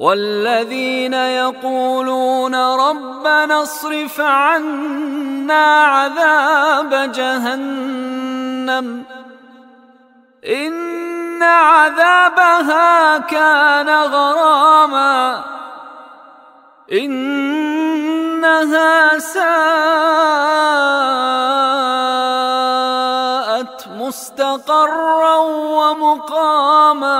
والذين يقولون ربنا اصرف عنا عذاب جهنم. إن عذابها كان غراما. إنها ساءت مستقرا ومقاما.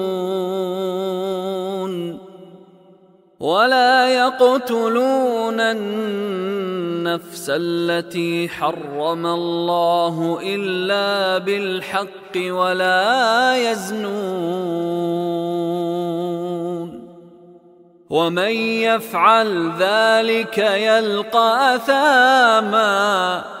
ولا يقتلون النفس التي حرم الله إلا بالحق ولا يزنون. ومن يفعل ذلك يلقى أثاماً.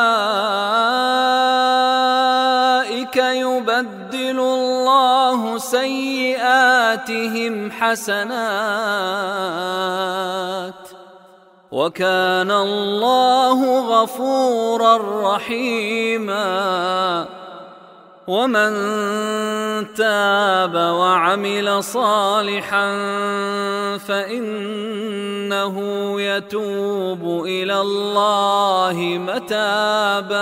الله سيئاتهم حسنات وكان الله غفورا رحيما ومن تاب وعمل صالحا فإنه يتوب إلى الله متابا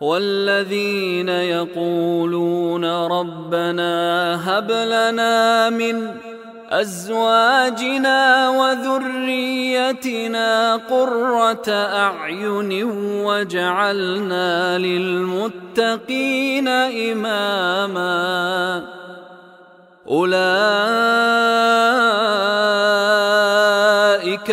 والذين يقولون ربنا هب لنا من أزواجنا وذريتنا قرة أعين واجعلنا للمتقين إماما أولئك